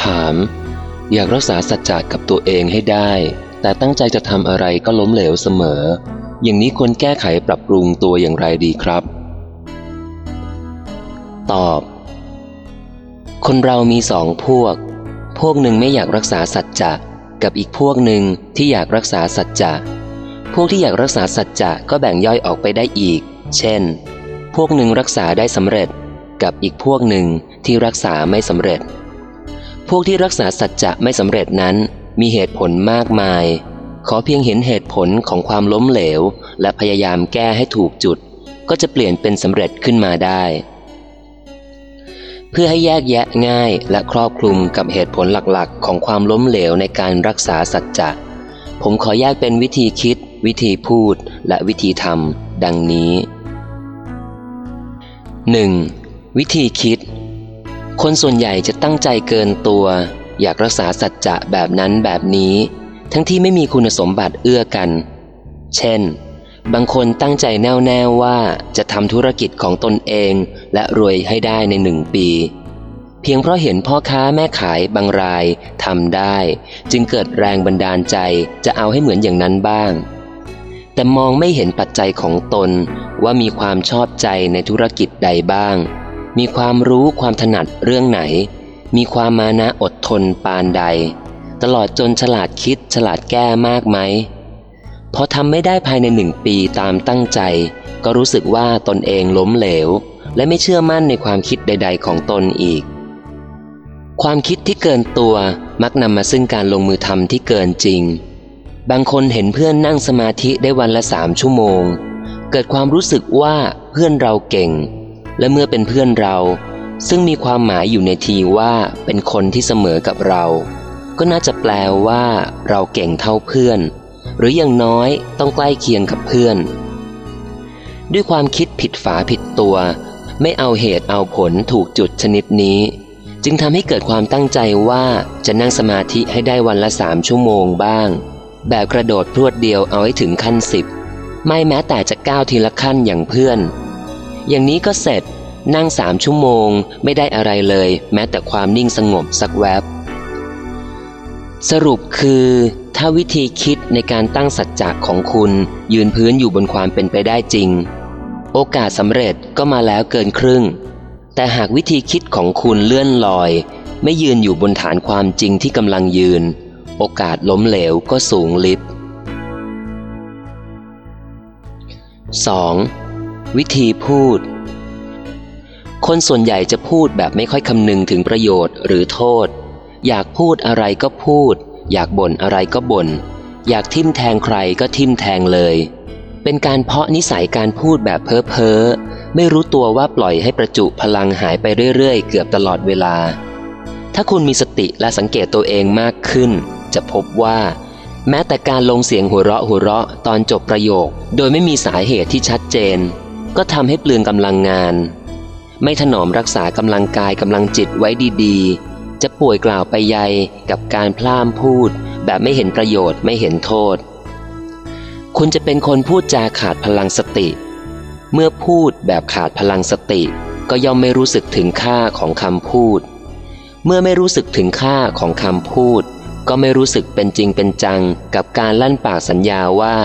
ถาม อยากรักษาสัจจะกับตัวเองให้ได้ แต่ตั้งใจจะทำอะไรก็ล้มเหลวเสมอ อย่างนี้ควรแก้ไขปรับปรุงตัวอย่างไรดีครับ ตอบ คนเรามีสองพวก พวกหนึ่งไม่อยากรักษาสัจจะกับอีกพวกหนึ่งที่อยากรักษาสัจจะพวกที่อยากรักษาสัจจะก็แบ่งย่อยออกไปได้อีก เช่น พวกหนึ่งรักษาได้สำเร็จ กับอีกพวกหนึ่ง ที่รักษาไม่สำเร็จ พวกที่รักษาสัจจะไม่สำเร็จนั้นมีเหตุผลมากมาย ขอเพียงเห็นเหตุผลของความล้มเหลว และพยายามแก้ให้ถูกจุด ก็จะเปลี่ยนเป็นสำเร็จขึ้นมาได้ เพื่อให้แยกแยะง่ายและครอบคลุมกับเหตุผลหลักๆ ของความล้มเหลวในการรักษาสัจจะผมขอแยกเป็นวิธีคิด วิธีพูดและวิธีทำดังนี้ 1. วิธีคิด คนส่วนใหญ่จะตั้งใจเกินตัว อยากรักษาสัจจะแบบนั้นแบบนี้ ทั้งที่ไม่มีคุณสมบัติเอื้อกัน เช่น บางคนตั้งใจแน่วแน่ว่าจะทำธุรกิจของตนเองและรวยให้ได้ในหนึ่งปี เพียงเพราะเห็นพ่อค้าแม่ขายบางรายทำได้ จึงเกิดแรงบันดาลใจจะเอาให้เหมือนอย่างนั้นบ้าง แต่มองไม่เห็นปัจจัยของตนว่ามีความชอบใจในธุรกิจใดบ้าง มีความรู้ความถนัดเรื่องไหน มีความมานะอดทนปานใด ตลอดจนฉลาดคิดฉลาดแก้มากไหมพอทำไม่ได้ภายในหนึ่งปีตามตั้งใจ ก็รู้สึกว่าตนเองล้มเหลว และไม่เชื่อมั่นในความคิดใด ๆ ของตนอีก ความคิดที่เกินตัวมักนำมาซึ่งการลงมือทำที่เกินจริง บางคนเห็นเพื่อนนั่งสมาธิได้วันละสามชั่วโมง เกิดความรู้สึกว่าเพื่อนเราเก่ง และเมื่อเป็นเพื่อนเรา ซึ่งมีความหมายอยู่ในทีว่าเป็นคนที่เสมอกับเรา ก็น่าจะแปลว่า เราเก่งเท่าเพื่อน หรืออย่างน้อยต้องใกล้เคียงกับเพื่อน ด้วยความคิดผิดฝาผิดตัว ไม่เอาเหตุเอาผลถูกจุดชนิดนี้ จึงทำให้เกิดความตั้งใจว่าจะนั่งสมาธิให้ได้วันละสามชั่วโมงบ้าง แบบกระโดดพรวดเดียวเอาให้ถึงขั้นสิบไม่แม้แต่จะก้าวทีละขั้นอย่างเพื่อน อย่างนี้ก็เสร็จ นั่งสามชั่วโมงไม่ได้อะไรเลย แม้แต่ความนิ่งสงบสักแวบ สรุปคือ ถ้าวิธีคิดในการตั้งสัจจะของคุณยืนพื้นอยู่บนความเป็นไปได้จริง โอกาสสำเร็จก็มาแล้วเกินครึ่ง แต่หากวิธีคิดของคุณเลื่อนลอย ไม่ยืนอยู่บนฐานความจริงที่กำลังยืน โอกาสล้มเหลวก็สูงลิบ 2. วิธีพูด คนส่วนใหญ่จะพูดแบบไม่ค่อยคำนึงถึงประโยชน์หรือโทษ อยากพูดอะไรก็พูด อยากบ่นอะไรก็บ่น อยากทิมแทงใครก็ทิมแทงเลย เป็นการเพาะนิสัยการพูดแบบเพ้อเพ้อไม่รู้ตัวว่าปล่อยให้ประจุพลังหายไปเรื่อยๆ เกือบตลอดเวลา ถ้าคุณมีสติและสังเกตตัวเองมากขึ้น จะพบว่า แม้แต่การลงเสียงหัวเราะหัวเราะตอนจบประโยค โดยไม่มีสาเหตุที่ชัดเจน ก็ทำให้เปลืองกำลังงาน ไม่ถนอมรักษากำลังกายกำลังจิตไว้ดีๆ จะป่วยกล่าวไปใยกับการพล่ามพูด แบบไม่เห็นประโยชน์ไม่เห็นโทษ คุณจะเป็นคนพูดจาขาดพลังสติ เมื่อพูดแบบขาดพลังสติ ก็ย่อมไม่รู้สึกถึงค่าของคำพูด เมื่อไม่รู้สึกถึงค่าของคำพูดก็ไม่รู้สึกเป็นจริงเป็นจังกับการลั่นปากสัญญาว่า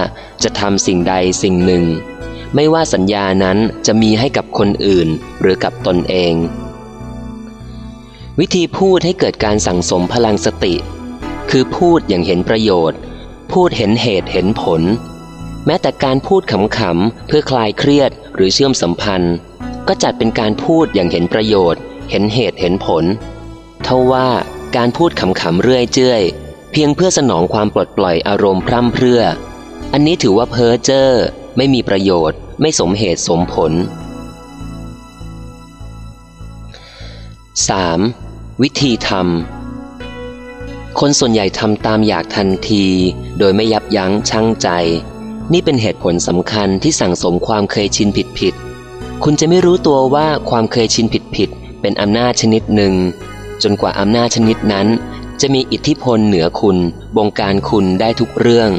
จะทำสิ่งใดสิ่งหนึ่ง ไม่ว่าสัญญานั้นจะมีให้กับคนอื่นหรือกับตนเอง วิธีพูดให้เกิดการสั่งสมพลังสติ คือพูดอย่างเห็นประโยชน์ พูดเห็นเหตุเห็นผล แม้แต่การพูดขำๆเพื่อคลายเครียดหรือเชื่อมสัมพันธ์ ก็จัดเป็นการพูดอย่างเห็นประโยชน์ เห็นเหตุเห็นผลเท่าว่าการพูดขำๆเรื่อยเจื้อยเพียงเพื่อสนองความปลดปล่อยอารมณ์พร่ำเพรื่อ อันนี้ถือว่าเพ้อเจ้อไม่มีประโยชน์ ไม่สมเหตุสมผล 3. วิธีทำคนส่วนใหญ่ทำตามอยากทันที โดยไม่ยับยั้งชั่งใจ นี่เป็นเหตุผลสำคัญที่สั่งสมความเคยชินผิดๆ คุณจะไม่รู้ตัวว่าความเคยชินผิดๆ เป็นอำนาจชนิดหนึ่ง จนกว่าอำนาจชนิดนั้น จะมีอิทธิพลเหนือคุณ บงการคุณได้ทุกเรื่อง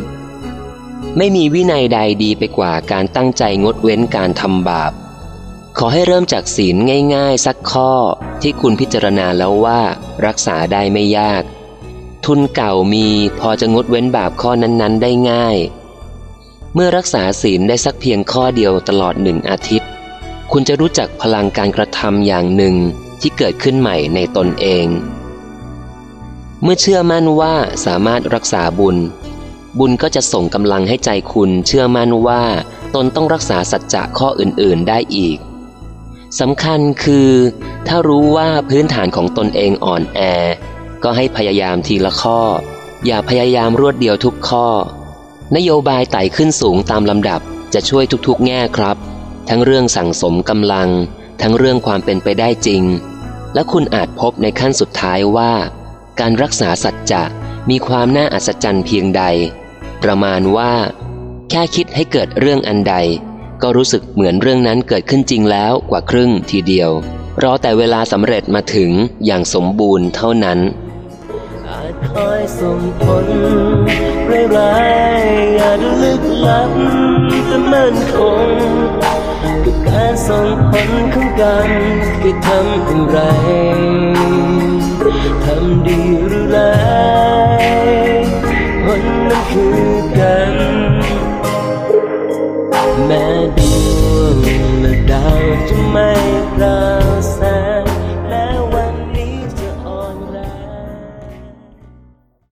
ไม่มีวินัยใดดีไปกว่าการตั้งใจงดเว้นการทำบาป ขอให้เริ่มจากศีลง่ายๆ สักข้อที่คุณพิจารณาแล้วว่า รักษาได้ไม่ยาก ทุนเก่ามีพอจะงดเว้นบาปข้อนั้นๆ ได้ง่าย เมื่อรักษาศีลได้สักเพียงข้อเดียวตลอดหนึ่งอาทิตย์ คุณจะรู้จักพลังการกระทำอย่างหนึ่งที่เกิดขึ้นใหม่ในตนเอง เมื่อเชื่อมั่นว่าสามารถรักษาบุญ บุญก็จะส่งกำลังให้ใจคุณเชื่อมั่นว่า ตนต้องรักษาสัจจะข้ออื่นๆได้อีกสำคัญคือ ถ้ารู้ว่าพื้นฐานของตนเองอ่อนแอ ก็ให้พยายามทีละข้อ อย่าพยายามรวดเดียวทุกข้อ นโยบายไต่ขึ้นสูงตามลำดับจะช่วยทุกๆ แง่ครับ ทั้งเรื่องสั่งสมกำลัง ทั้งเรื่องความเป็นไปได้จริง และคุณอาจพบในขั้นสุดท้ายว่า การรักษาสัจจะมีความน่าอัศจรรย์เพียงใด ประมาณว่า แค่คิดให้เกิดเรื่องอันใด ก็รู้สึกเหมือนเรื่องนั้นเกิดขึ้นจริงแล้วกว่าครึ่งทีเดียว รอแต่เวลาสำเร็จมาถึงอย่างสมบูรณ์เท่านั้นคอยส่งผลร้ายๆอาลึกลับแต่มั่นคงกับการส่งผลของกันคือทำอะไรทำดีหรือร้าย ผลนั้นคือ